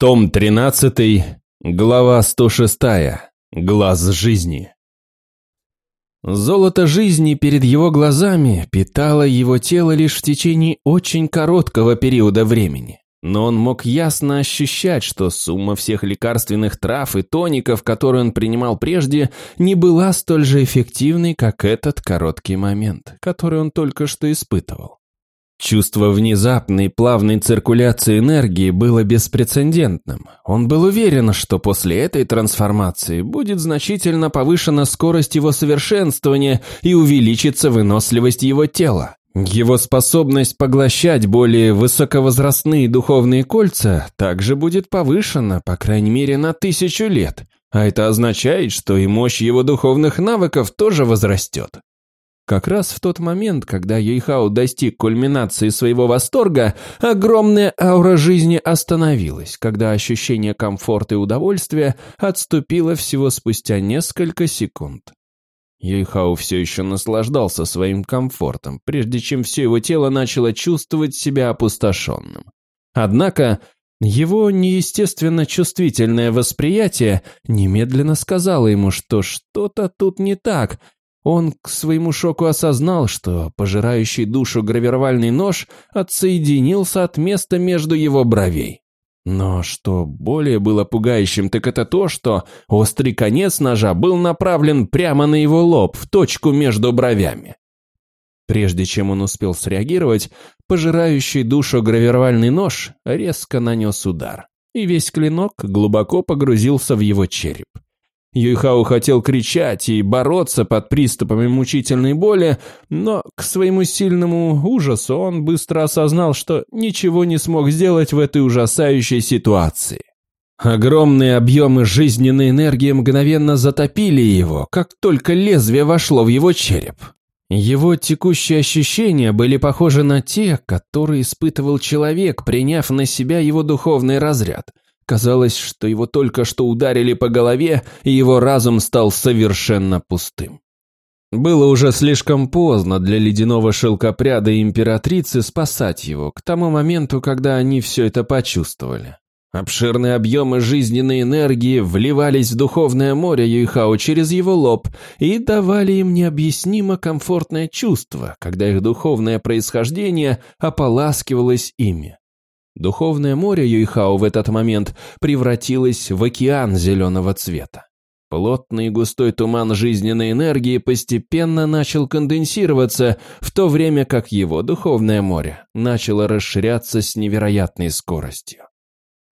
Том 13, глава 106. Глаз жизни. Золото жизни перед его глазами питало его тело лишь в течение очень короткого периода времени. Но он мог ясно ощущать, что сумма всех лекарственных трав и тоников, которые он принимал прежде, не была столь же эффективной, как этот короткий момент, который он только что испытывал. Чувство внезапной плавной циркуляции энергии было беспрецедентным. Он был уверен, что после этой трансформации будет значительно повышена скорость его совершенствования и увеличится выносливость его тела. Его способность поглощать более высоковозрастные духовные кольца также будет повышена, по крайней мере, на тысячу лет. А это означает, что и мощь его духовных навыков тоже возрастет. Как раз в тот момент, когда Юйхао достиг кульминации своего восторга, огромная аура жизни остановилась, когда ощущение комфорта и удовольствия отступило всего спустя несколько секунд. Юйхао все еще наслаждался своим комфортом, прежде чем все его тело начало чувствовать себя опустошенным. Однако его неестественно чувствительное восприятие немедленно сказало ему, что что-то тут не так – он к своему шоку осознал, что пожирающий душу гравировальный нож отсоединился от места между его бровей. Но что более было пугающим, так это то, что острый конец ножа был направлен прямо на его лоб, в точку между бровями. Прежде чем он успел среагировать, пожирающий душу гравировальный нож резко нанес удар, и весь клинок глубоко погрузился в его череп. Юйхао хотел кричать и бороться под приступами мучительной боли, но к своему сильному ужасу он быстро осознал, что ничего не смог сделать в этой ужасающей ситуации. Огромные объемы жизненной энергии мгновенно затопили его, как только лезвие вошло в его череп. Его текущие ощущения были похожи на те, которые испытывал человек, приняв на себя его духовный разряд – Казалось, что его только что ударили по голове, и его разум стал совершенно пустым. Было уже слишком поздно для ледяного шелкопряда императрицы спасать его к тому моменту, когда они все это почувствовали. Обширные объемы жизненной энергии вливались в духовное море Юйхао через его лоб и давали им необъяснимо комфортное чувство, когда их духовное происхождение ополаскивалось ими. Духовное море Юйхао в этот момент превратилось в океан зеленого цвета. Плотный густой туман жизненной энергии постепенно начал конденсироваться, в то время как его духовное море начало расширяться с невероятной скоростью.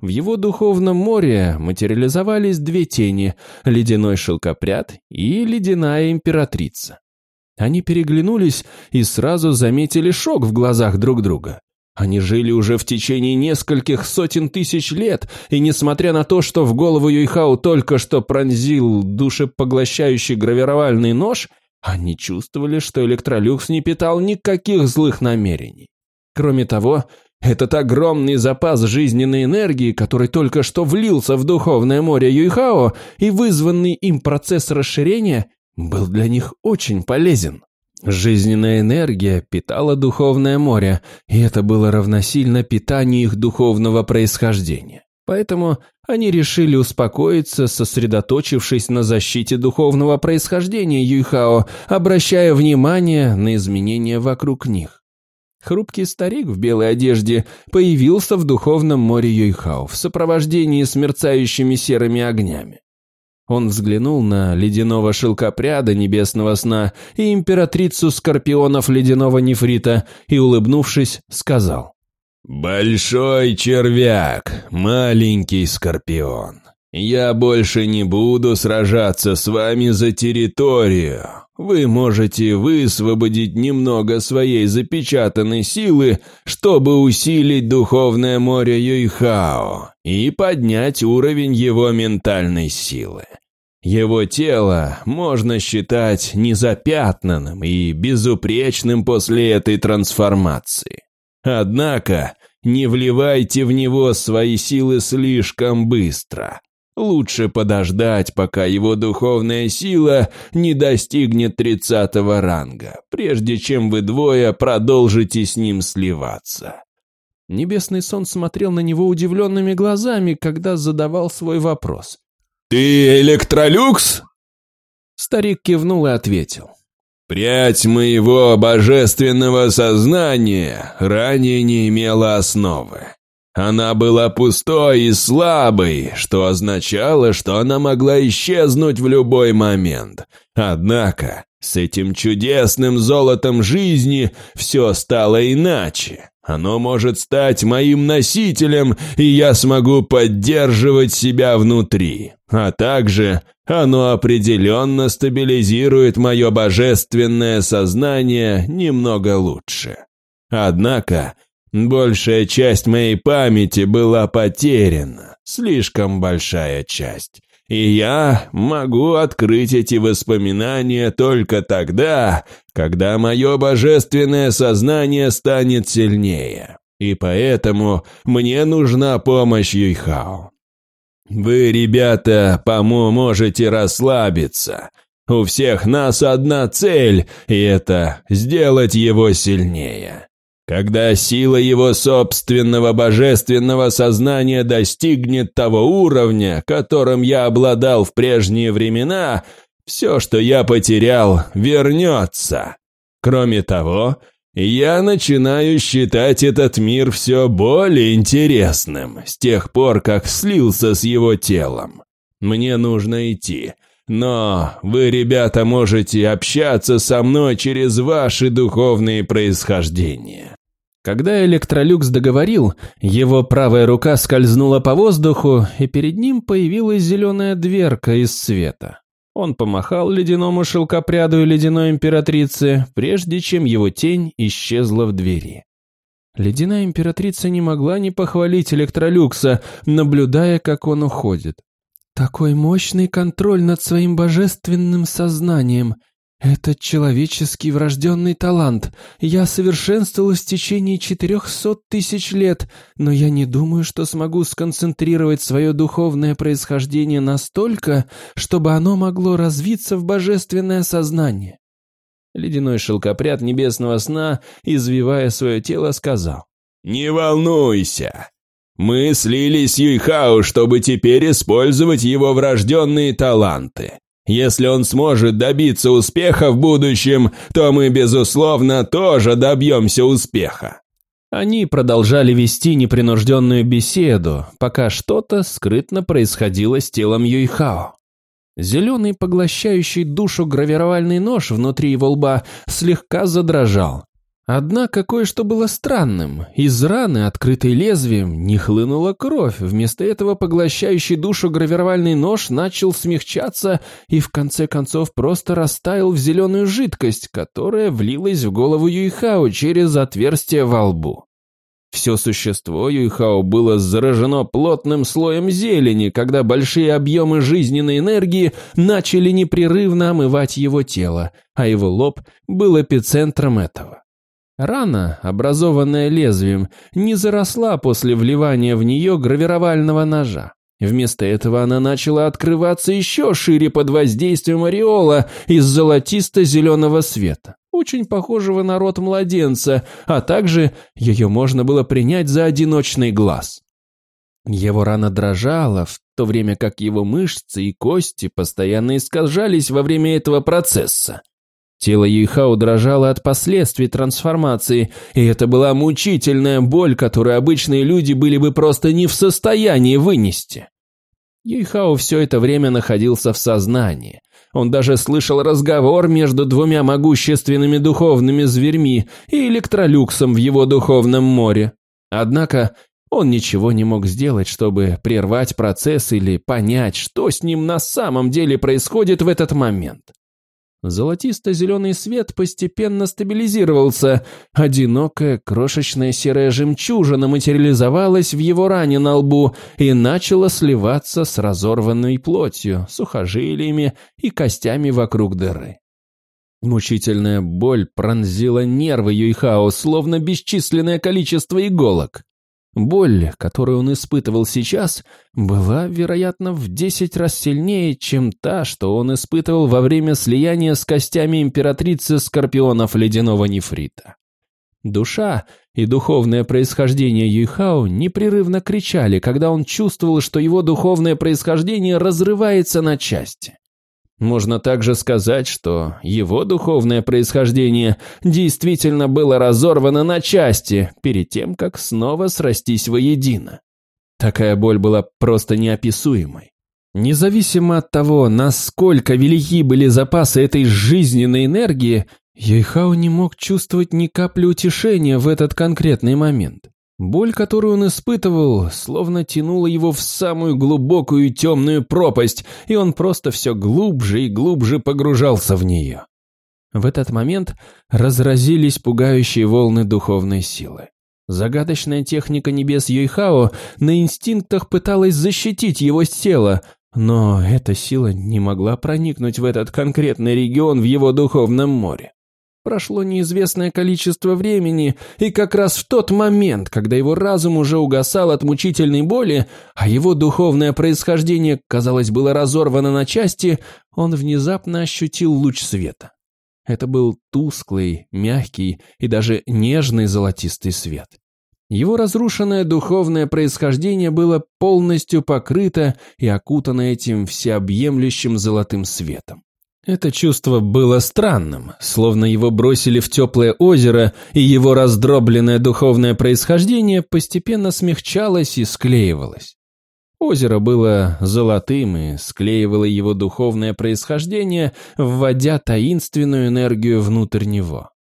В его духовном море материализовались две тени – ледяной шелкопряд и ледяная императрица. Они переглянулись и сразу заметили шок в глазах друг друга. Они жили уже в течение нескольких сотен тысяч лет, и несмотря на то, что в голову Юйхау только что пронзил душепоглощающий гравировальный нож, они чувствовали, что Электролюкс не питал никаких злых намерений. Кроме того, этот огромный запас жизненной энергии, который только что влился в духовное море Юйхао и вызванный им процесс расширения, был для них очень полезен. Жизненная энергия питала духовное море, и это было равносильно питанию их духовного происхождения. Поэтому они решили успокоиться, сосредоточившись на защите духовного происхождения Юйхао, обращая внимание на изменения вокруг них. Хрупкий старик в белой одежде появился в духовном море Юйхао в сопровождении с мерцающими серыми огнями. Он взглянул на ледяного шелкопряда небесного сна и императрицу скорпионов ледяного нефрита и, улыбнувшись, сказал. «Большой червяк, маленький скорпион, я больше не буду сражаться с вами за территорию. Вы можете высвободить немного своей запечатанной силы, чтобы усилить духовное море Юйхао и поднять уровень его ментальной силы. Его тело можно считать незапятнанным и безупречным после этой трансформации. Однако не вливайте в него свои силы слишком быстро. Лучше подождать, пока его духовная сила не достигнет тридцатого ранга, прежде чем вы двое продолжите с ним сливаться. Небесный сон смотрел на него удивленными глазами, когда задавал свой вопрос. «Ты электролюкс?» Старик кивнул и ответил. «Прядь моего божественного сознания ранее не имела основы. Она была пустой и слабой, что означало, что она могла исчезнуть в любой момент. Однако с этим чудесным золотом жизни все стало иначе. Оно может стать моим носителем, и я смогу поддерживать себя внутри. А также оно определенно стабилизирует мое божественное сознание немного лучше. Однако, большая часть моей памяти была потеряна, слишком большая часть. И я могу открыть эти воспоминания только тогда, когда мое божественное сознание станет сильнее. И поэтому мне нужна помощь Юйхао. Вы, ребята, по-моему, можете расслабиться. У всех нас одна цель, и это сделать его сильнее. Когда сила его собственного божественного сознания достигнет того уровня, которым я обладал в прежние времена, все, что я потерял, вернется. Кроме того, я начинаю считать этот мир все более интересным с тех пор, как слился с его телом. Мне нужно идти, но вы, ребята, можете общаться со мной через ваши духовные происхождения». Когда Электролюкс договорил, его правая рука скользнула по воздуху, и перед ним появилась зеленая дверка из света. Он помахал ледяному шелкопряду и ледяной императрице, прежде чем его тень исчезла в двери. Ледяная императрица не могла не похвалить Электролюкса, наблюдая, как он уходит. Такой мощный контроль над своим божественным сознанием. Это человеческий врожденный талант. Я совершенствовалась в течение четырехсот тысяч лет, но я не думаю, что смогу сконцентрировать свое духовное происхождение настолько, чтобы оно могло развиться в божественное сознание. Ледяной шелкопряд небесного сна, извивая свое тело, сказал. «Не волнуйся. Мы слились с Юйхао, чтобы теперь использовать его врожденные таланты. Если он сможет добиться успеха в будущем, то мы, безусловно, тоже добьемся успеха». Они продолжали вести непринужденную беседу, пока что-то скрытно происходило с телом Юйхао. Зеленый, поглощающий душу гравировальный нож внутри его лба слегка задрожал, Однако кое-что было странным. Из раны, открытой лезвием, не хлынула кровь. Вместо этого поглощающий душу гравировальный нож начал смягчаться и в конце концов просто растаял в зеленую жидкость, которая влилась в голову Юйхао через отверстие во лбу. Все существо Юйхао было заражено плотным слоем зелени, когда большие объемы жизненной энергии начали непрерывно омывать его тело, а его лоб был эпицентром этого. Рана, образованная лезвием, не заросла после вливания в нее гравировального ножа. Вместо этого она начала открываться еще шире под воздействием ореола из золотисто-зеленого света, очень похожего на рот младенца, а также ее можно было принять за одиночный глаз. Его рана дрожала, в то время как его мышцы и кости постоянно искажались во время этого процесса. Тело Юйхао дрожало от последствий трансформации, и это была мучительная боль, которую обычные люди были бы просто не в состоянии вынести. Юйхао все это время находился в сознании. Он даже слышал разговор между двумя могущественными духовными зверьми и электролюксом в его духовном море. Однако он ничего не мог сделать, чтобы прервать процесс или понять, что с ним на самом деле происходит в этот момент. Золотисто-зеленый свет постепенно стабилизировался. Одинокая крошечная серая жемчужина материализовалась в его ране на лбу и начала сливаться с разорванной плотью, сухожилиями и костями вокруг дыры. Мучительная боль пронзила нервы Юйхао, словно бесчисленное количество иголок. Боль, которую он испытывал сейчас, была, вероятно, в десять раз сильнее, чем та, что он испытывал во время слияния с костями императрицы скорпионов ледяного нефрита. Душа и духовное происхождение Юйхао непрерывно кричали, когда он чувствовал, что его духовное происхождение разрывается на части. Можно также сказать, что его духовное происхождение действительно было разорвано на части перед тем, как снова срастись воедино. Такая боль была просто неописуемой. Независимо от того, насколько велики были запасы этой жизненной энергии, Юйхао не мог чувствовать ни капли утешения в этот конкретный момент. Боль, которую он испытывал, словно тянула его в самую глубокую темную пропасть, и он просто все глубже и глубже погружался в нее. В этот момент разразились пугающие волны духовной силы. Загадочная техника небес Юйхао на инстинктах пыталась защитить его тело, но эта сила не могла проникнуть в этот конкретный регион в его духовном море. Прошло неизвестное количество времени, и как раз в тот момент, когда его разум уже угасал от мучительной боли, а его духовное происхождение, казалось, было разорвано на части, он внезапно ощутил луч света. Это был тусклый, мягкий и даже нежный золотистый свет. Его разрушенное духовное происхождение было полностью покрыто и окутано этим всеобъемлющим золотым светом. Это чувство было странным, словно его бросили в теплое озеро, и его раздробленное духовное происхождение постепенно смягчалось и склеивалось. Озеро было золотым и склеивало его духовное происхождение, вводя таинственную энергию внутрь него.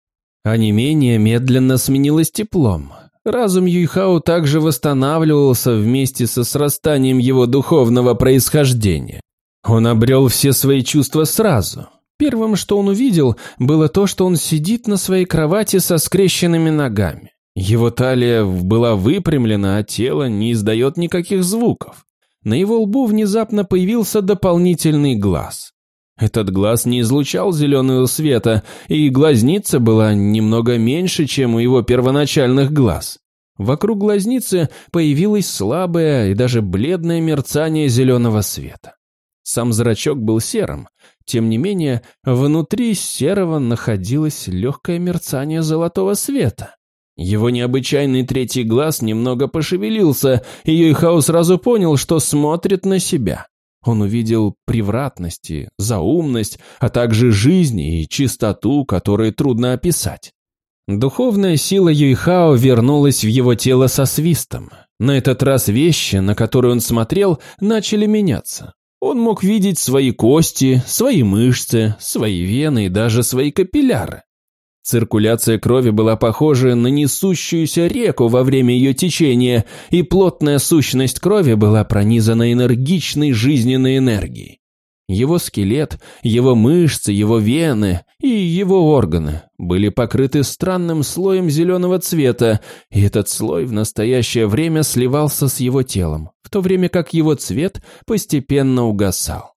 А не менее медленно сменилось теплом. Разум Юйхао также восстанавливался вместе со срастанием его духовного происхождения. Он обрел все свои чувства сразу. Первым, что он увидел, было то, что он сидит на своей кровати со скрещенными ногами. Его талия была выпрямлена, а тело не издает никаких звуков. На его лбу внезапно появился дополнительный глаз. Этот глаз не излучал зеленого света, и глазница была немного меньше, чем у его первоначальных глаз. Вокруг глазницы появилось слабое и даже бледное мерцание зеленого света. Сам зрачок был серым. Тем не менее, внутри серого находилось легкое мерцание золотого света. Его необычайный третий глаз немного пошевелился, и Юйхао сразу понял, что смотрит на себя. Он увидел превратности, заумность, а также жизнь и чистоту, которые трудно описать. Духовная сила Юйхао вернулась в его тело со свистом. На этот раз вещи, на которые он смотрел, начали меняться. Он мог видеть свои кости, свои мышцы, свои вены и даже свои капилляры. Циркуляция крови была похожа на несущуюся реку во время ее течения, и плотная сущность крови была пронизана энергичной жизненной энергией. Его скелет, его мышцы, его вены и его органы были покрыты странным слоем зеленого цвета, и этот слой в настоящее время сливался с его телом, в то время как его цвет постепенно угасал.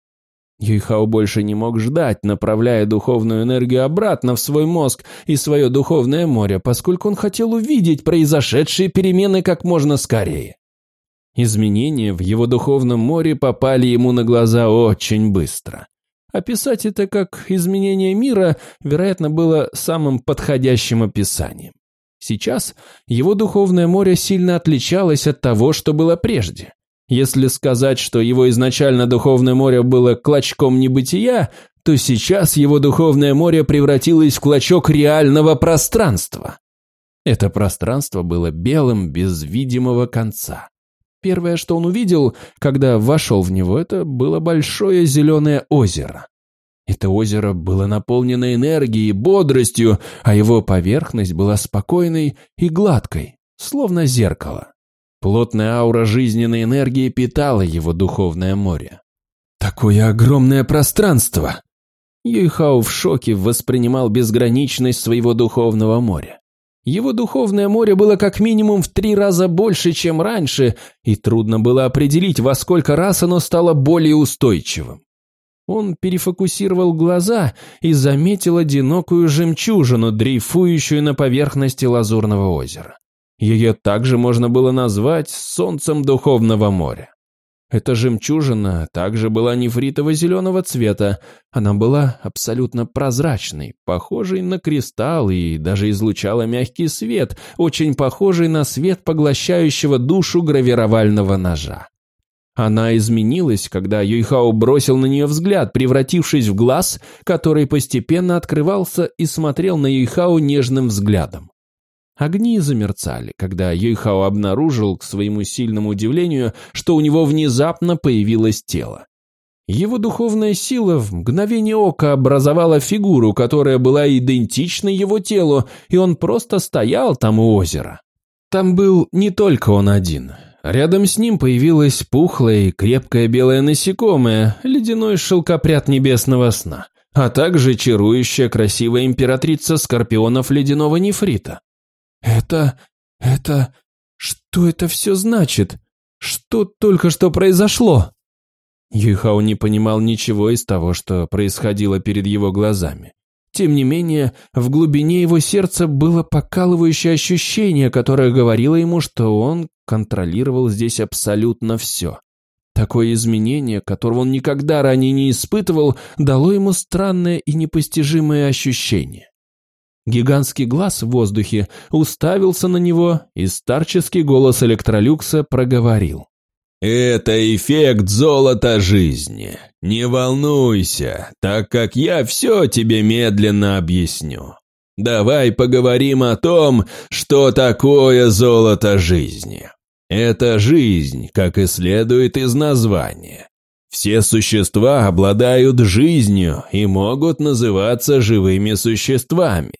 Юйхао больше не мог ждать, направляя духовную энергию обратно в свой мозг и свое духовное море, поскольку он хотел увидеть произошедшие перемены как можно скорее. Изменения в его духовном море попали ему на глаза очень быстро. Описать это как изменение мира, вероятно, было самым подходящим описанием. Сейчас его духовное море сильно отличалось от того, что было прежде. Если сказать, что его изначально духовное море было клочком небытия, то сейчас его духовное море превратилось в клочок реального пространства. Это пространство было белым без видимого конца. Первое, что он увидел, когда вошел в него, это было большое зеленое озеро. Это озеро было наполнено энергией и бодростью, а его поверхность была спокойной и гладкой, словно зеркало. Плотная аура жизненной энергии питала его духовное море. Такое огромное пространство! Юйхао в шоке воспринимал безграничность своего духовного моря. Его духовное море было как минимум в три раза больше, чем раньше, и трудно было определить, во сколько раз оно стало более устойчивым. Он перефокусировал глаза и заметил одинокую жемчужину, дрейфующую на поверхности лазурного озера. Ее также можно было назвать солнцем духовного моря. Эта жемчужина также была нефритово-зеленого цвета. Она была абсолютно прозрачной, похожей на кристалл и даже излучала мягкий свет, очень похожий на свет поглощающего душу гравировального ножа. Она изменилась, когда Юйхао бросил на нее взгляд, превратившись в глаз, который постепенно открывался и смотрел на Юйхао нежным взглядом. Огни замерцали, когда Юйхао обнаружил, к своему сильному удивлению, что у него внезапно появилось тело. Его духовная сила в мгновение ока образовала фигуру, которая была идентична его телу, и он просто стоял там у озера. Там был не только он один. Рядом с ним появилась пухлая и крепкая белая насекомое, ледяной шелкопряд небесного сна, а также чарующая красивая императрица скорпионов ледяного нефрита. «Это... это... что это все значит? Что только что произошло?» Юйхао не понимал ничего из того, что происходило перед его глазами. Тем не менее, в глубине его сердца было покалывающее ощущение, которое говорило ему, что он контролировал здесь абсолютно все. Такое изменение, которого он никогда ранее не испытывал, дало ему странное и непостижимое ощущение. Гигантский глаз в воздухе уставился на него, и старческий голос электролюкса проговорил. «Это эффект золота жизни. Не волнуйся, так как я все тебе медленно объясню. Давай поговорим о том, что такое золото жизни. Это жизнь, как и следует из названия. Все существа обладают жизнью и могут называться живыми существами.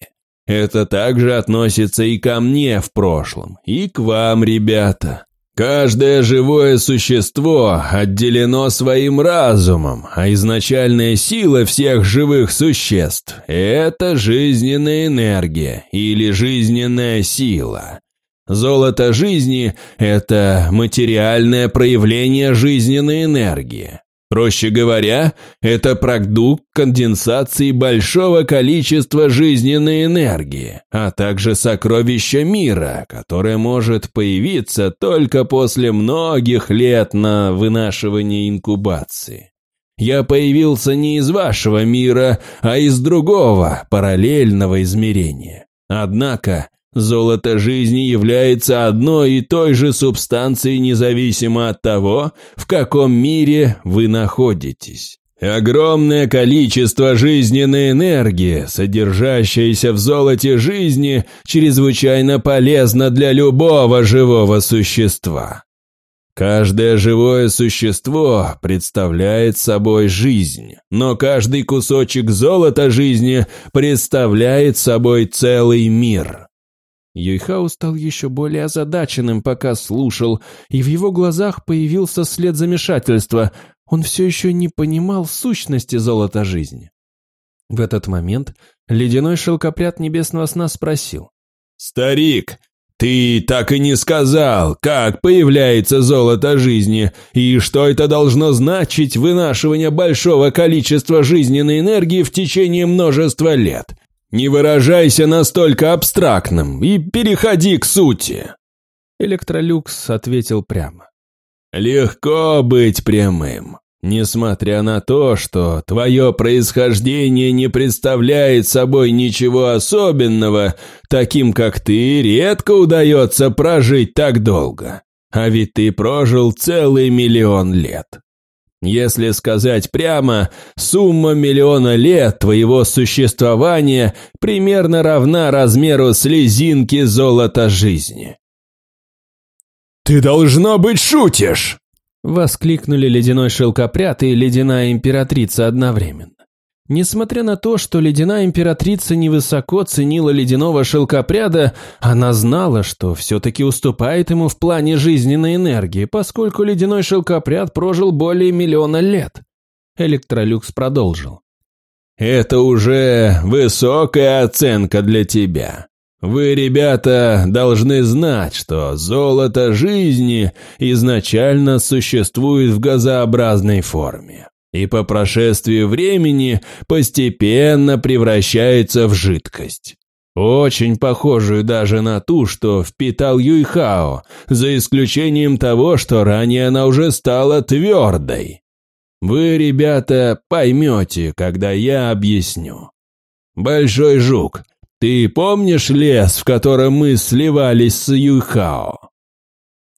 Это также относится и ко мне в прошлом, и к вам, ребята. Каждое живое существо отделено своим разумом, а изначальная сила всех живых существ – это жизненная энергия или жизненная сила. Золото жизни – это материальное проявление жизненной энергии. Проще говоря, это продукт конденсации большого количества жизненной энергии, а также сокровища мира, которое может появиться только после многих лет на вынашивании инкубации. Я появился не из вашего мира, а из другого, параллельного измерения. Однако Золото жизни является одной и той же субстанцией независимо от того, в каком мире вы находитесь. Огромное количество жизненной энергии, содержащейся в золоте жизни, чрезвычайно полезно для любого живого существа. Каждое живое существо представляет собой жизнь, но каждый кусочек золота жизни представляет собой целый мир. Юйхао стал еще более озадаченным, пока слушал, и в его глазах появился след замешательства. Он все еще не понимал сущности золота жизни. В этот момент ледяной шелкопряд небесного сна спросил. «Старик, ты так и не сказал, как появляется золото жизни, и что это должно значить вынашивание большого количества жизненной энергии в течение множества лет. «Не выражайся настолько абстрактным и переходи к сути!» Электролюкс ответил прямо. «Легко быть прямым, несмотря на то, что твое происхождение не представляет собой ничего особенного, таким как ты редко удается прожить так долго, а ведь ты прожил целый миллион лет. Если сказать прямо, сумма миллиона лет твоего существования примерно равна размеру слезинки золота жизни. «Ты, должно быть, шутишь!» Воскликнули ледяной шелкопряд и ледяная императрица одновременно. Несмотря на то, что ледяная императрица невысоко ценила ледяного шелкопряда, она знала, что все-таки уступает ему в плане жизненной энергии, поскольку ледяной шелкопряд прожил более миллиона лет. Электролюкс продолжил. «Это уже высокая оценка для тебя. Вы, ребята, должны знать, что золото жизни изначально существует в газообразной форме и по прошествии времени постепенно превращается в жидкость. очень похожую даже на ту, что впитал Юйхао, за исключением того, что ранее она уже стала твердой. Вы, ребята, поймете, когда я объясню. Большой жук, ты помнишь лес, в котором мы сливались с Юйхао?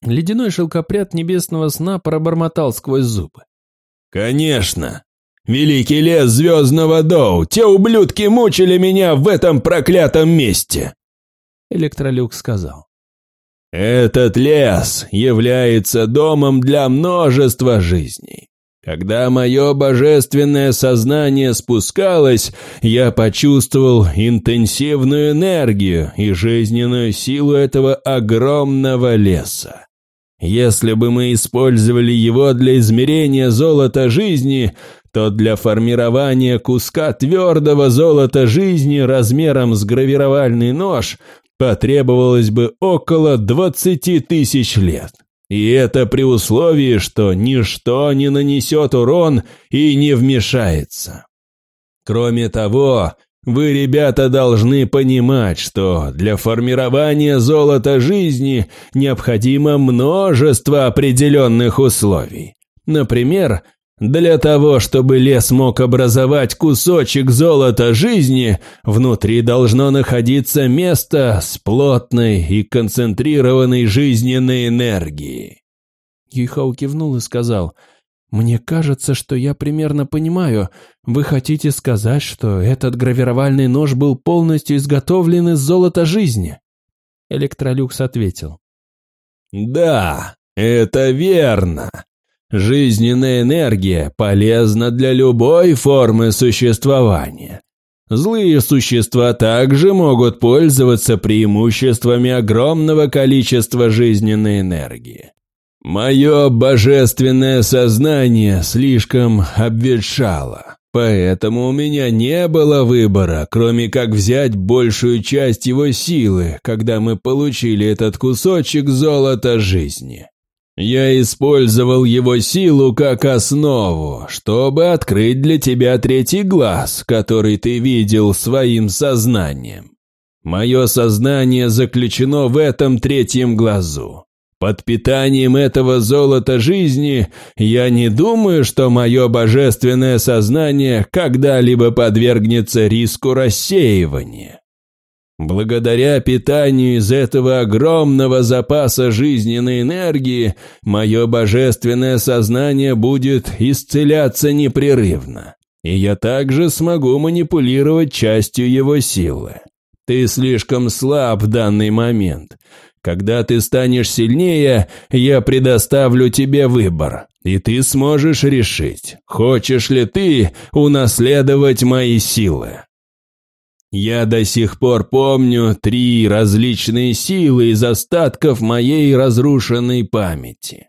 Ледяной шелкопряд небесного сна пробормотал сквозь зубы. «Конечно! Великий лес Звездного Доу! Те ублюдки мучили меня в этом проклятом месте!» Электролюк сказал. «Этот лес является домом для множества жизней. Когда мое божественное сознание спускалось, я почувствовал интенсивную энергию и жизненную силу этого огромного леса. Если бы мы использовали его для измерения золота жизни, то для формирования куска твердого золота жизни размером с гравировальный нож потребовалось бы около 20 тысяч лет. И это при условии, что ничто не нанесет урон и не вмешается. Кроме того, вы, ребята, должны понимать, что для формирования золота жизни необходимо множество определенных условий. Например, для того, чтобы лес мог образовать кусочек золота жизни, внутри должно находиться место с плотной и концентрированной жизненной энергией. Юйхау кивнул и сказал – «Мне кажется, что я примерно понимаю. Вы хотите сказать, что этот гравировальный нож был полностью изготовлен из золота жизни?» Электролюкс ответил. «Да, это верно. Жизненная энергия полезна для любой формы существования. Злые существа также могут пользоваться преимуществами огромного количества жизненной энергии. Мое божественное сознание слишком обветшало, поэтому у меня не было выбора, кроме как взять большую часть его силы, когда мы получили этот кусочек золота жизни. Я использовал его силу как основу, чтобы открыть для тебя третий глаз, который ты видел своим сознанием. Мое сознание заключено в этом третьем глазу. Под питанием этого золота жизни я не думаю, что мое божественное сознание когда-либо подвергнется риску рассеивания. Благодаря питанию из этого огромного запаса жизненной энергии, мое божественное сознание будет исцеляться непрерывно, и я также смогу манипулировать частью его силы. Ты слишком слаб в данный момент, когда ты станешь сильнее, я предоставлю тебе выбор, и ты сможешь решить, хочешь ли ты унаследовать мои силы. Я до сих пор помню три различные силы из остатков моей разрушенной памяти.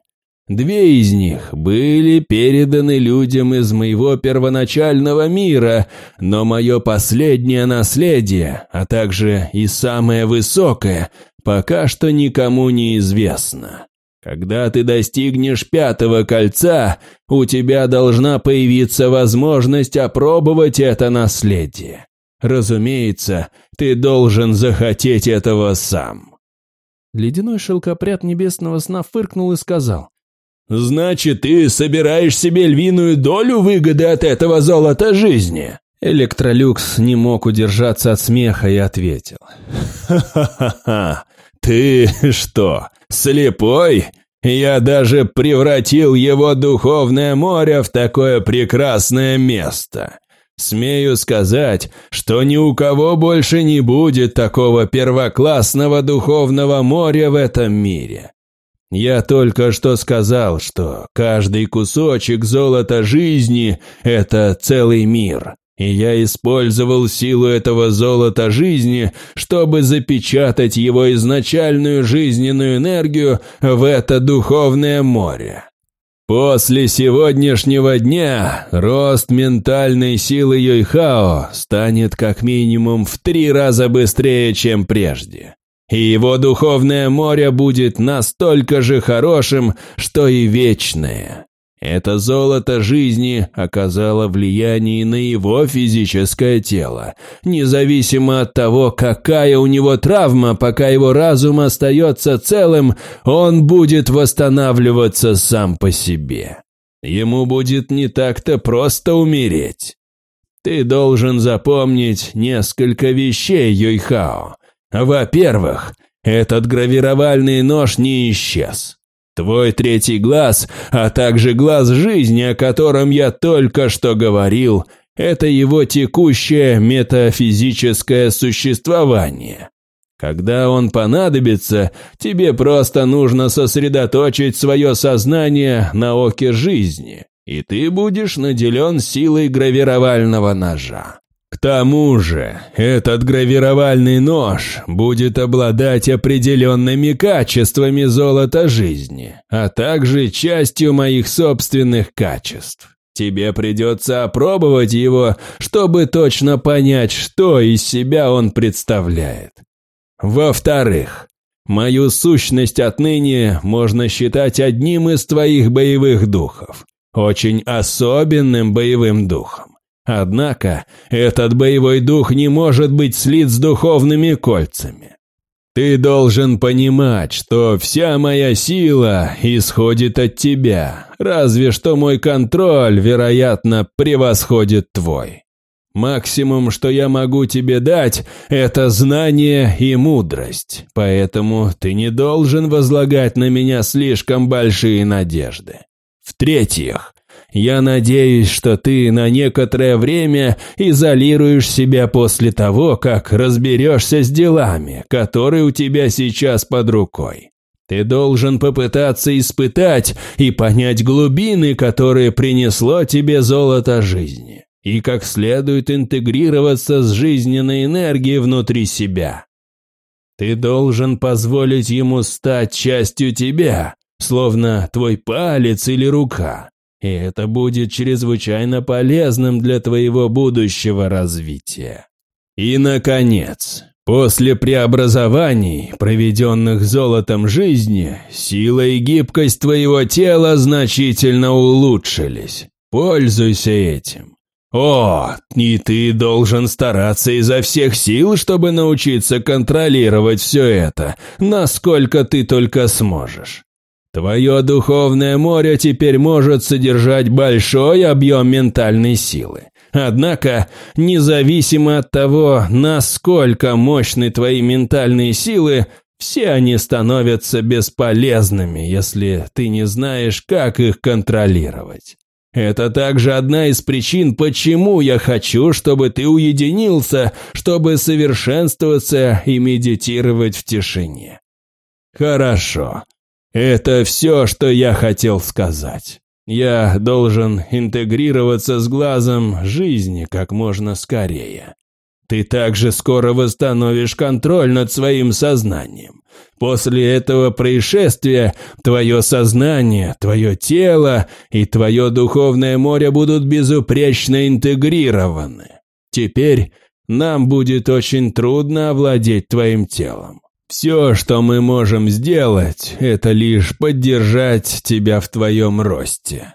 Две из них были переданы людям из моего первоначального мира, но мое последнее наследие, а также и самое высокое, пока что никому не известно. Когда ты достигнешь пятого кольца, у тебя должна появиться возможность опробовать это наследие. Разумеется, ты должен захотеть этого сам. Ледяной шелкопряд небесного сна фыркнул и сказал. «Значит, ты собираешь себе львиную долю выгоды от этого золота жизни?» Электролюкс не мог удержаться от смеха и ответил. «Ха-ха-ха! Ты что, слепой? Я даже превратил его духовное море в такое прекрасное место. Смею сказать, что ни у кого больше не будет такого первоклассного духовного моря в этом мире. Я только что сказал, что каждый кусочек золота жизни – это целый мир. И я использовал силу этого золота жизни, чтобы запечатать его изначальную жизненную энергию в это духовное море. После сегодняшнего дня рост ментальной силы Йойхао станет как минимум в три раза быстрее, чем прежде. И его духовное море будет настолько же хорошим, что и вечное. Это золото жизни оказало влияние на его физическое тело. Независимо от того, какая у него травма, пока его разум остается целым, он будет восстанавливаться сам по себе. Ему будет не так-то просто умереть. Ты должен запомнить несколько вещей, Юйхао. Во-первых, этот гравировальный нож не исчез. Твой третий глаз, а также глаз жизни, о котором я только что говорил, это его текущее метафизическое существование. Когда он понадобится, тебе просто нужно сосредоточить свое сознание на оке жизни, и ты будешь наделен силой гравировального ножа. К тому же, этот гравировальный нож будет обладать определенными качествами золота жизни, а также частью моих собственных качеств. Тебе придется опробовать его, чтобы точно понять, что из себя он представляет. Во-вторых, мою сущность отныне можно считать одним из твоих боевых духов, очень особенным боевым духом. Однако этот боевой дух не может быть слит с духовными кольцами. Ты должен понимать, что вся моя сила исходит от тебя, разве что мой контроль, вероятно, превосходит твой. Максимум, что я могу тебе дать, это знание и мудрость, поэтому ты не должен возлагать на меня слишком большие надежды. В-третьих, я надеюсь, что ты на некоторое время изолируешь себя после того, как разберешься с делами, которые у тебя сейчас под рукой. Ты должен попытаться испытать и понять глубины, которые принесло тебе золото жизни, и как следует интегрироваться с жизненной энергией внутри себя. Ты должен позволить ему стать частью тебя, словно твой палец или рука, и это будет чрезвычайно полезным для твоего будущего развития. И, наконец, после преобразований, проведенных золотом жизни, сила и гибкость твоего тела значительно улучшились. Пользуйся этим. О, и ты должен стараться изо всех сил, чтобы научиться контролировать все это, насколько ты только сможешь. Твое духовное море теперь может содержать большой объем ментальной силы. Однако, независимо от того, насколько мощны твои ментальные силы, все они становятся бесполезными, если ты не знаешь, как их контролировать. Это также одна из причин, почему я хочу, чтобы ты уединился, чтобы совершенствоваться и медитировать в тишине. Хорошо. Это все, что я хотел сказать. Я должен интегрироваться с глазом жизни как можно скорее. Ты также скоро восстановишь контроль над своим сознанием. После этого происшествия твое сознание, твое тело и твое духовное море будут безупречно интегрированы. Теперь нам будет очень трудно овладеть твоим телом. Все, что мы можем сделать, это лишь поддержать тебя в твоем росте».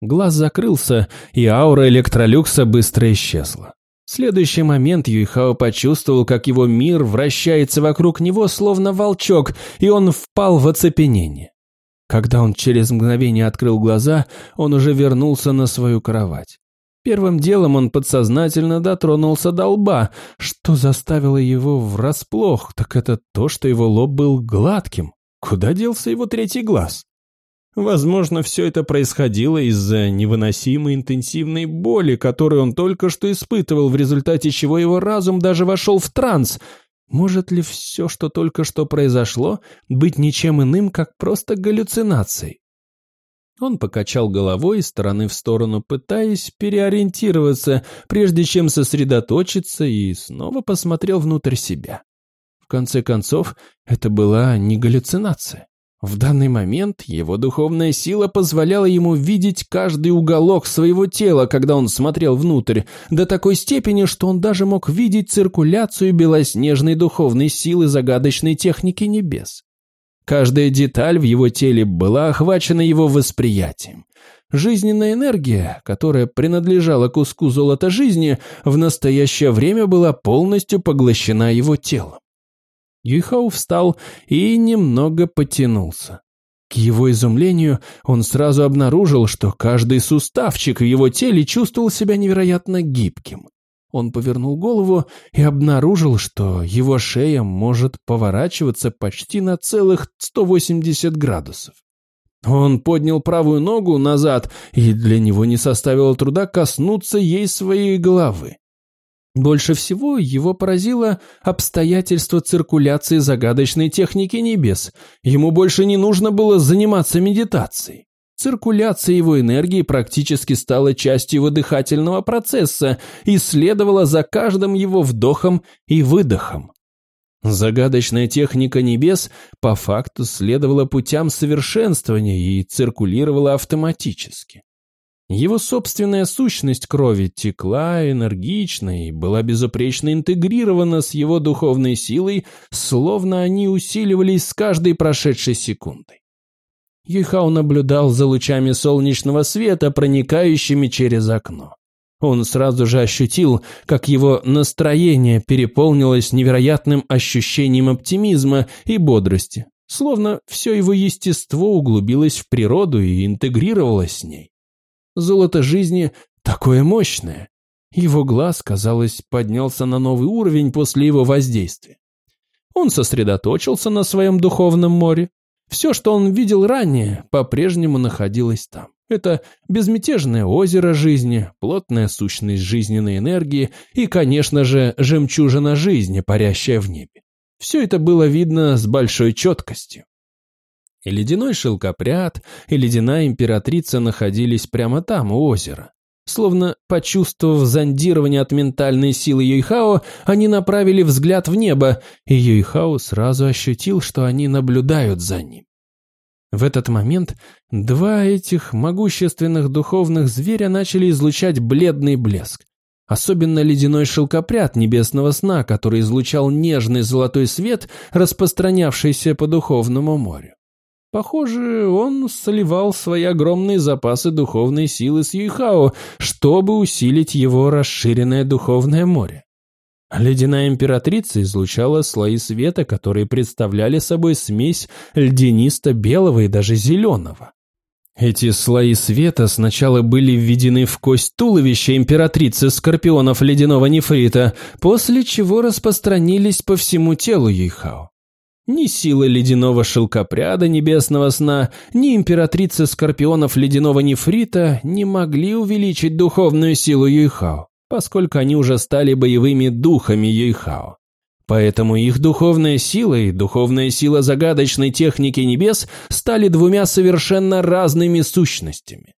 Глаз закрылся, и аура электролюкса быстро исчезла. В следующий момент Юйхао почувствовал, как его мир вращается вокруг него, словно волчок, и он впал в оцепенение. Когда он через мгновение открыл глаза, он уже вернулся на свою кровать. Первым делом он подсознательно дотронулся до лба. Что заставило его врасплох, так это то, что его лоб был гладким. Куда делся его третий глаз? Возможно, все это происходило из-за невыносимой интенсивной боли, которую он только что испытывал, в результате чего его разум даже вошел в транс. Может ли все, что только что произошло, быть ничем иным, как просто галлюцинацией? Он покачал головой из стороны в сторону, пытаясь переориентироваться, прежде чем сосредоточиться, и снова посмотрел внутрь себя. В конце концов, это была не галлюцинация. В данный момент его духовная сила позволяла ему видеть каждый уголок своего тела, когда он смотрел внутрь, до такой степени, что он даже мог видеть циркуляцию белоснежной духовной силы загадочной техники небес. Каждая деталь в его теле была охвачена его восприятием. Жизненная энергия, которая принадлежала куску золота жизни, в настоящее время была полностью поглощена его телом. Юйхау встал и немного потянулся. К его изумлению он сразу обнаружил, что каждый суставчик в его теле чувствовал себя невероятно гибким. Он повернул голову и обнаружил, что его шея может поворачиваться почти на целых 180 градусов. Он поднял правую ногу назад, и для него не составило труда коснуться ей своей головы. Больше всего его поразило обстоятельство циркуляции загадочной техники небес. Ему больше не нужно было заниматься медитацией. Циркуляция его энергии практически стала частью его дыхательного процесса и следовала за каждым его вдохом и выдохом. Загадочная техника небес по факту следовала путям совершенствования и циркулировала автоматически. Его собственная сущность крови текла энергично и была безупречно интегрирована с его духовной силой, словно они усиливались с каждой прошедшей секундой. Юйхао наблюдал за лучами солнечного света, проникающими через окно. Он сразу же ощутил, как его настроение переполнилось невероятным ощущением оптимизма и бодрости, словно все его естество углубилось в природу и интегрировалось с ней. Золото жизни такое мощное. Его глаз, казалось, поднялся на новый уровень после его воздействия. Он сосредоточился на своем духовном море. Все, что он видел ранее, по-прежнему находилось там. Это безмятежное озеро жизни, плотная сущность жизненной энергии и, конечно же, жемчужина жизни, парящая в небе. Все это было видно с большой четкостью. И ледяной шелкопряд, и ледяная императрица находились прямо там, у озера. Словно почувствовав зондирование от ментальной силы Юйхао, они направили взгляд в небо, и Юйхао сразу ощутил, что они наблюдают за ним. В этот момент два этих могущественных духовных зверя начали излучать бледный блеск. Особенно ледяной шелкопряд небесного сна, который излучал нежный золотой свет, распространявшийся по духовному морю. Похоже, он сливал свои огромные запасы духовной силы с Юйхао, чтобы усилить его расширенное духовное море. Ледяная императрица излучала слои света, которые представляли собой смесь льдинисто-белого и даже зеленого. Эти слои света сначала были введены в кость туловища императрицы скорпионов ледяного нефрита, после чего распространились по всему телу Юйхао. Ни силы ледяного шелкопряда небесного сна, ни императрицы скорпионов ледяного нефрита не могли увеличить духовную силу Юйхао, поскольку они уже стали боевыми духами Юйхао. Поэтому их духовная сила и духовная сила загадочной техники небес стали двумя совершенно разными сущностями.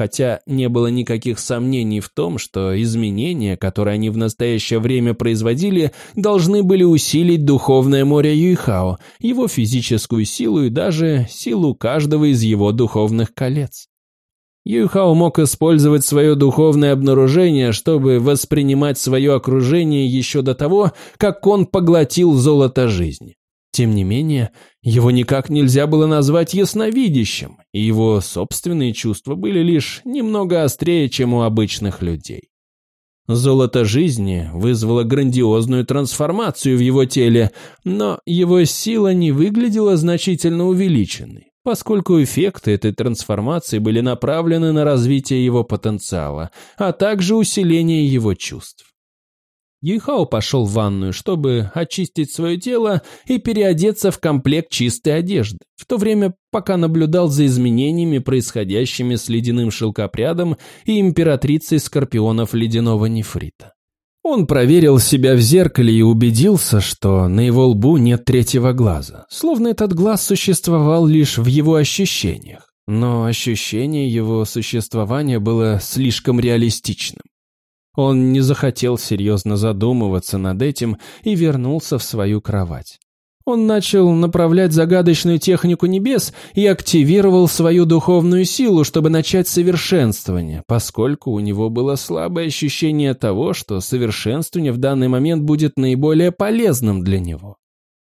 Хотя не было никаких сомнений в том, что изменения, которые они в настоящее время производили, должны были усилить духовное море Юйхао, его физическую силу и даже силу каждого из его духовных колец. Юйхао мог использовать свое духовное обнаружение, чтобы воспринимать свое окружение еще до того, как он поглотил золото жизни. Тем не менее, его никак нельзя было назвать ясновидящим, и его собственные чувства были лишь немного острее, чем у обычных людей. Золото жизни вызвало грандиозную трансформацию в его теле, но его сила не выглядела значительно увеличенной, поскольку эффекты этой трансформации были направлены на развитие его потенциала, а также усиление его чувств. Юйхао пошел в ванную, чтобы очистить свое тело и переодеться в комплект чистой одежды, в то время пока наблюдал за изменениями, происходящими с ледяным шелкопрядом и императрицей скорпионов ледяного нефрита. Он проверил себя в зеркале и убедился, что на его лбу нет третьего глаза, словно этот глаз существовал лишь в его ощущениях. Но ощущение его существования было слишком реалистичным. Он не захотел серьезно задумываться над этим и вернулся в свою кровать. Он начал направлять загадочную технику небес и активировал свою духовную силу, чтобы начать совершенствование, поскольку у него было слабое ощущение того, что совершенствование в данный момент будет наиболее полезным для него.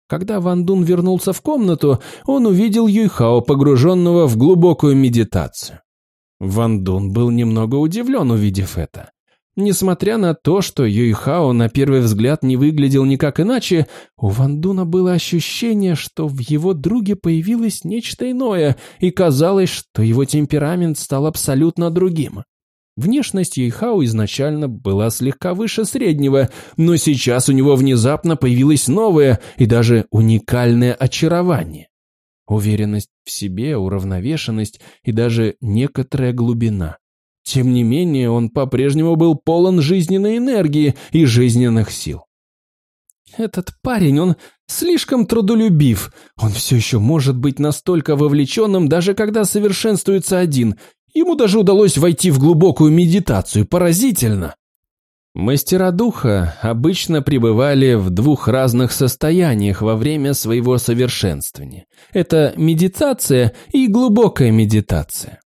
Когда Ван Дун вернулся в комнату, он увидел Юйхао, погруженного в глубокую медитацию. Ван Дун был немного удивлен, увидев это. Несмотря на то, что Юйхао на первый взгляд не выглядел никак иначе, у Ван Дуна было ощущение, что в его друге появилось нечто иное, и казалось, что его темперамент стал абсолютно другим. Внешность Юйхао изначально была слегка выше среднего, но сейчас у него внезапно появилось новое и даже уникальное очарование. Уверенность в себе, уравновешенность и даже некоторая глубина. Тем не менее, он по-прежнему был полон жизненной энергии и жизненных сил. Этот парень, он слишком трудолюбив. Он все еще может быть настолько вовлеченным, даже когда совершенствуется один. Ему даже удалось войти в глубокую медитацию. Поразительно. Мастера духа обычно пребывали в двух разных состояниях во время своего совершенствования. Это медитация и глубокая медитация.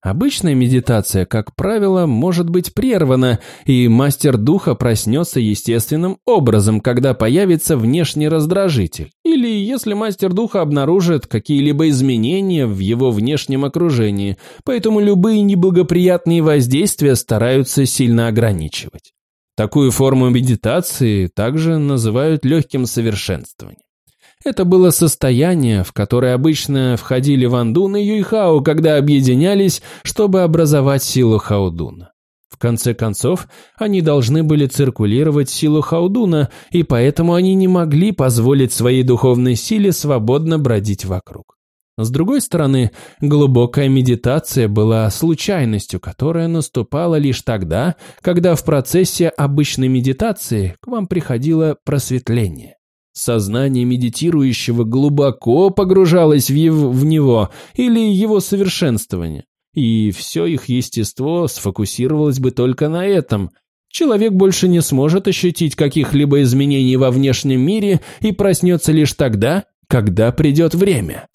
Обычная медитация, как правило, может быть прервана, и мастер духа проснется естественным образом, когда появится внешний раздражитель, или если мастер духа обнаружит какие-либо изменения в его внешнем окружении, поэтому любые неблагоприятные воздействия стараются сильно ограничивать. Такую форму медитации также называют легким совершенствованием. Это было состояние, в которое обычно входили Ван Дун и Юйхао, когда объединялись, чтобы образовать силу Хаудуна. В конце концов, они должны были циркулировать силу Хаудуна, и поэтому они не могли позволить своей духовной силе свободно бродить вокруг. С другой стороны, глубокая медитация была случайностью, которая наступала лишь тогда, когда в процессе обычной медитации к вам приходило просветление. Сознание медитирующего глубоко погружалось в, его, в него или его совершенствование, и все их естество сфокусировалось бы только на этом. Человек больше не сможет ощутить каких-либо изменений во внешнем мире и проснется лишь тогда, когда придет время.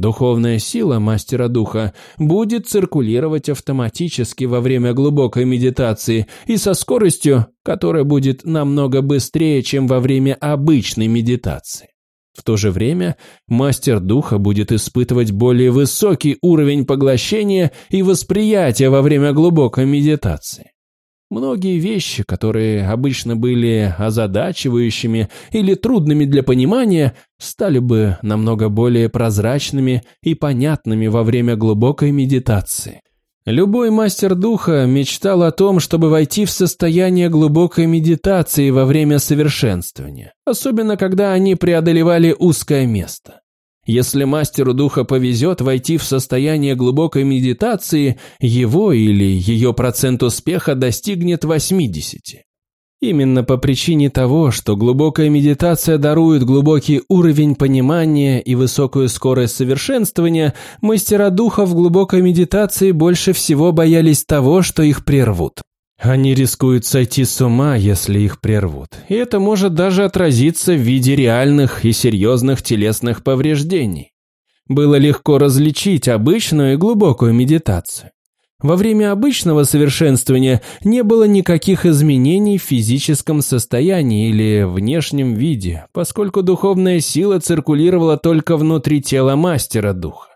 Духовная сила мастера духа будет циркулировать автоматически во время глубокой медитации и со скоростью, которая будет намного быстрее, чем во время обычной медитации. В то же время мастер духа будет испытывать более высокий уровень поглощения и восприятия во время глубокой медитации. Многие вещи, которые обычно были озадачивающими или трудными для понимания, стали бы намного более прозрачными и понятными во время глубокой медитации. Любой мастер духа мечтал о том, чтобы войти в состояние глубокой медитации во время совершенствования, особенно когда они преодолевали узкое место. Если мастеру духа повезет войти в состояние глубокой медитации, его или ее процент успеха достигнет 80. Именно по причине того, что глубокая медитация дарует глубокий уровень понимания и высокую скорость совершенствования, мастера духа в глубокой медитации больше всего боялись того, что их прервут. Они рискуют сойти с ума, если их прервут, и это может даже отразиться в виде реальных и серьезных телесных повреждений. Было легко различить обычную и глубокую медитацию. Во время обычного совершенствования не было никаких изменений в физическом состоянии или внешнем виде, поскольку духовная сила циркулировала только внутри тела мастера духа.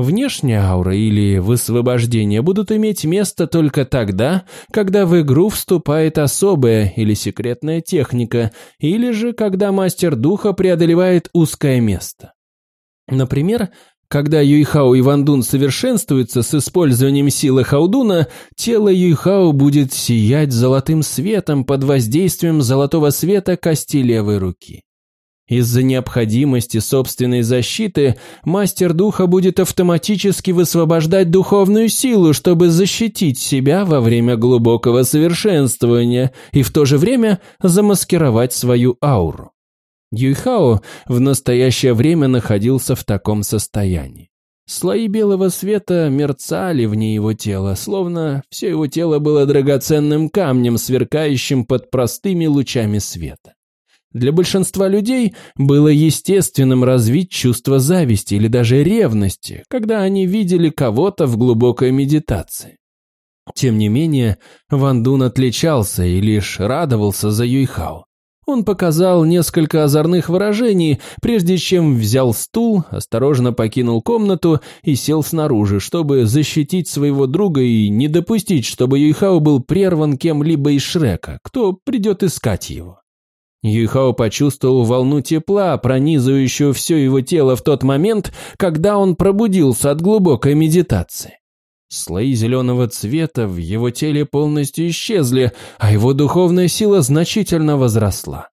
Внешняя аура или высвобождение будут иметь место только тогда, когда в игру вступает особая или секретная техника, или же когда мастер духа преодолевает узкое место. Например, когда Юйхао и Вандун совершенствуются с использованием силы Хаудуна, тело Юйхао будет сиять золотым светом под воздействием золотого света кости левой руки. Из-за необходимости собственной защиты мастер духа будет автоматически высвобождать духовную силу, чтобы защитить себя во время глубокого совершенствования и в то же время замаскировать свою ауру. Юйхао в настоящее время находился в таком состоянии. Слои белого света мерцали вне его тела, словно все его тело было драгоценным камнем, сверкающим под простыми лучами света. Для большинства людей было естественным развить чувство зависти или даже ревности, когда они видели кого-то в глубокой медитации. Тем не менее, Ван Дун отличался и лишь радовался за Юйхао. Он показал несколько озорных выражений, прежде чем взял стул, осторожно покинул комнату и сел снаружи, чтобы защитить своего друга и не допустить, чтобы Юйхао был прерван кем-либо из Шрека, кто придет искать его. Юйхао почувствовал волну тепла, пронизывающую все его тело в тот момент, когда он пробудился от глубокой медитации. Слои зеленого цвета в его теле полностью исчезли, а его духовная сила значительно возросла.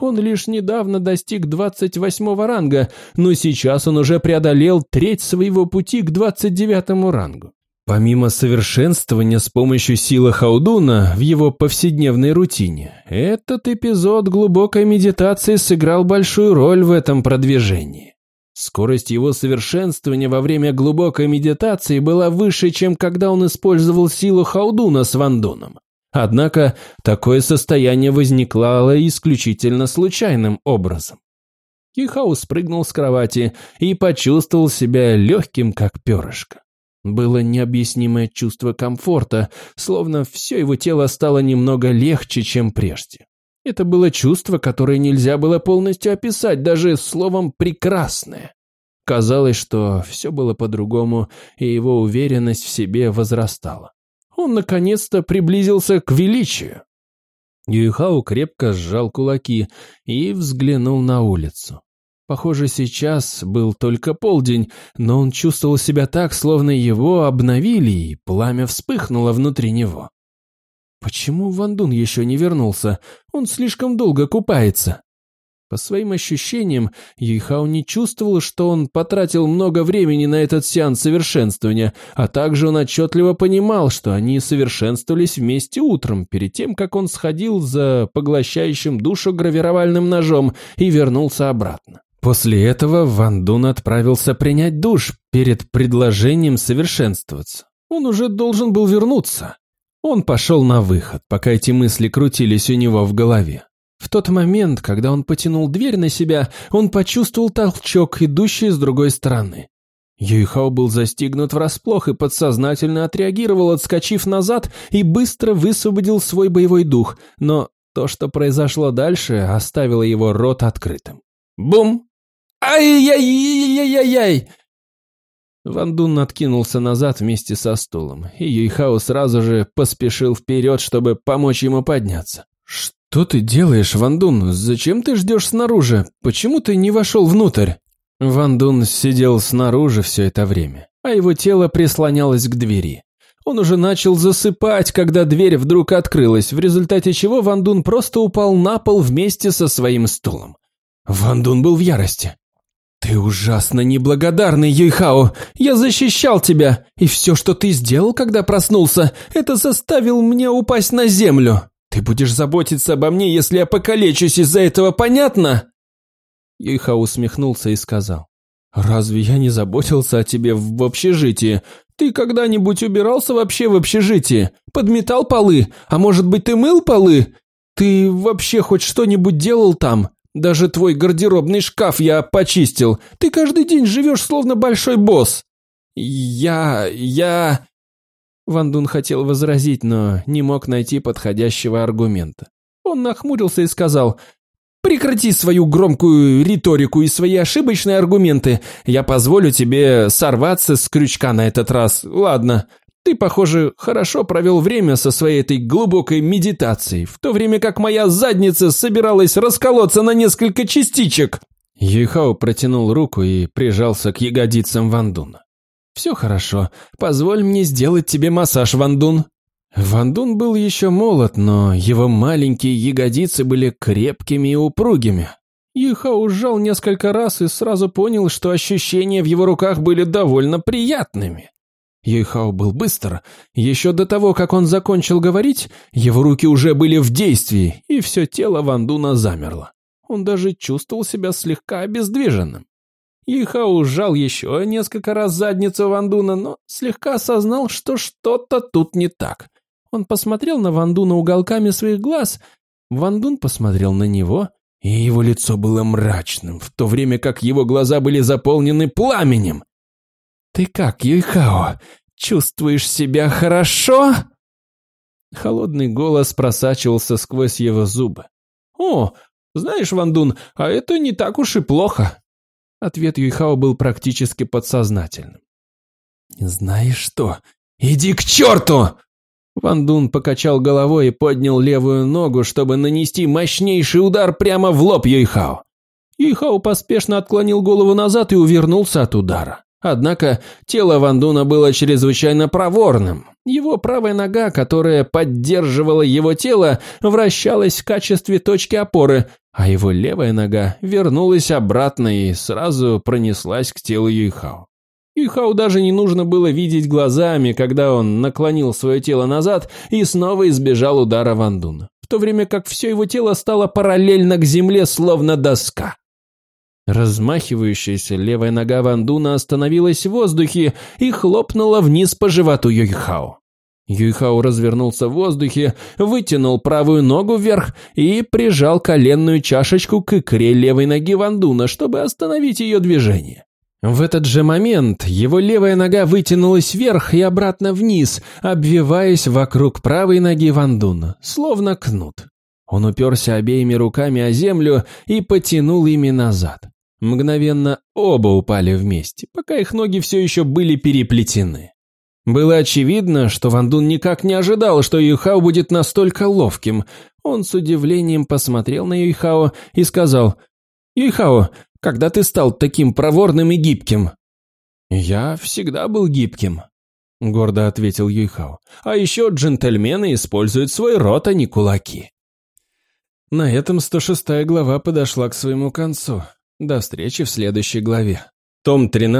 Он лишь недавно достиг 28 ранга, но сейчас он уже преодолел треть своего пути к 29 рангу. Помимо совершенствования с помощью силы Хаудуна в его повседневной рутине, этот эпизод глубокой медитации сыграл большую роль в этом продвижении. Скорость его совершенствования во время глубокой медитации была выше, чем когда он использовал силу Хаудуна с Вандуном. Однако такое состояние возникло исключительно случайным образом. Кихау спрыгнул с кровати и почувствовал себя легким, как перышко. Было необъяснимое чувство комфорта, словно все его тело стало немного легче, чем прежде. Это было чувство, которое нельзя было полностью описать даже словом «прекрасное». Казалось, что все было по-другому, и его уверенность в себе возрастала. Он наконец-то приблизился к величию. Юйхау крепко сжал кулаки и взглянул на улицу. Похоже, сейчас был только полдень, но он чувствовал себя так, словно его обновили, и пламя вспыхнуло внутри него. Почему Вандун еще не вернулся? Он слишком долго купается. По своим ощущениям, Юйхао не чувствовал, что он потратил много времени на этот сеанс совершенствования, а также он отчетливо понимал, что они совершенствовались вместе утром, перед тем, как он сходил за поглощающим душу гравировальным ножом и вернулся обратно. После этого Ван Дун отправился принять душ перед предложением совершенствоваться. Он уже должен был вернуться. Он пошел на выход, пока эти мысли крутились у него в голове. В тот момент, когда он потянул дверь на себя, он почувствовал толчок, идущий с другой стороны. Юйхао был застигнут врасплох и подсознательно отреагировал, отскочив назад и быстро высвободил свой боевой дух, но то, что произошло дальше, оставило его рот открытым. Бум! Ай-яй-яй-яй-яй! Ван Дун откинулся назад вместе со стулом, и Юйхао сразу же поспешил вперед, чтобы помочь ему подняться. «Что ты делаешь, Ван Дун? Зачем ты ждешь снаружи? Почему ты не вошел внутрь?» Ван Дун сидел снаружи все это время, а его тело прислонялось к двери. Он уже начал засыпать, когда дверь вдруг открылась, в результате чего Ван Дун просто упал на пол вместе со своим стулом. Ван Дун был в ярости. «Ты ужасно неблагодарный, Юйхао! Я защищал тебя, и все, что ты сделал, когда проснулся, это заставил меня упасть на землю. Ты будешь заботиться обо мне, если я покалечусь из-за этого, понятно?» Юйхао усмехнулся и сказал. «Разве я не заботился о тебе в общежитии? Ты когда-нибудь убирался вообще в общежитии? Подметал полы? А может быть, ты мыл полы? Ты вообще хоть что-нибудь делал там? Даже твой гардеробный шкаф я почистил. Ты каждый день живешь словно большой босс. Я... я...» Ван Дун хотел возразить, но не мог найти подходящего аргумента. Он нахмурился и сказал, «Прекрати свою громкую риторику и свои ошибочные аргументы. Я позволю тебе сорваться с крючка на этот раз. Ладно, ты, похоже, хорошо провел время со своей этой глубокой медитацией, в то время как моя задница собиралась расколоться на несколько частичек». Юйхао протянул руку и прижался к ягодицам Вандуна. «Все хорошо. Позволь мне сделать тебе массаж, Вандун». Вандун был еще молод, но его маленькие ягодицы были крепкими и упругими. Юйхао сжал несколько раз и сразу понял, что ощущения в его руках были довольно приятными. Юйхао был быстр. Еще до того, как он закончил говорить, его руки уже были в действии, и все тело Вандуна замерло. Он даже чувствовал себя слегка обездвиженным. Юйхао сжал еще несколько раз задницу Вандуна, но слегка осознал, что что-то тут не так. Он посмотрел на Вандуна уголками своих глаз, Вандун посмотрел на него, и его лицо было мрачным, в то время как его глаза были заполнены пламенем. «Ты как, Юйхао, чувствуешь себя хорошо?» Холодный голос просачивался сквозь его зубы. «О, Знаешь, Вандун, а это не так уж и плохо. Ответ Юйхао был практически подсознательным. «Знаешь что? Иди к черту!» Ван Дун покачал головой и поднял левую ногу, чтобы нанести мощнейший удар прямо в лоб Юйхао. Юйхао поспешно отклонил голову назад и увернулся от удара. Однако тело Ван Дуна было чрезвычайно проворным. Его правая нога, которая поддерживала его тело, вращалась в качестве точки опоры, а его левая нога вернулась обратно и сразу пронеслась к телу Юйхао. Юйхау даже не нужно было видеть глазами, когда он наклонил свое тело назад и снова избежал удара Вандуна, в то время как все его тело стало параллельно к земле, словно доска. Размахивающаяся левая нога Вандуна остановилась в воздухе и хлопнула вниз по животу Юйхао. Юйхао развернулся в воздухе, вытянул правую ногу вверх и прижал коленную чашечку к икре левой ноги Вандуна, чтобы остановить ее движение. В этот же момент его левая нога вытянулась вверх и обратно вниз, обвиваясь вокруг правой ноги Вандуна, словно кнут. Он уперся обеими руками о землю и потянул ими назад. Мгновенно оба упали вместе, пока их ноги все еще были переплетены. Было очевидно, что Вандун никак не ожидал, что Юйхао будет настолько ловким. Он с удивлением посмотрел на Юйхао и сказал, «Юйхао, когда ты стал таким проворным и гибким?» «Я всегда был гибким», — гордо ответил Юйхао. «А еще джентльмены используют свой рот, а не кулаки». На этом 106 глава подошла к своему концу. До встречи в следующей главе. Том 13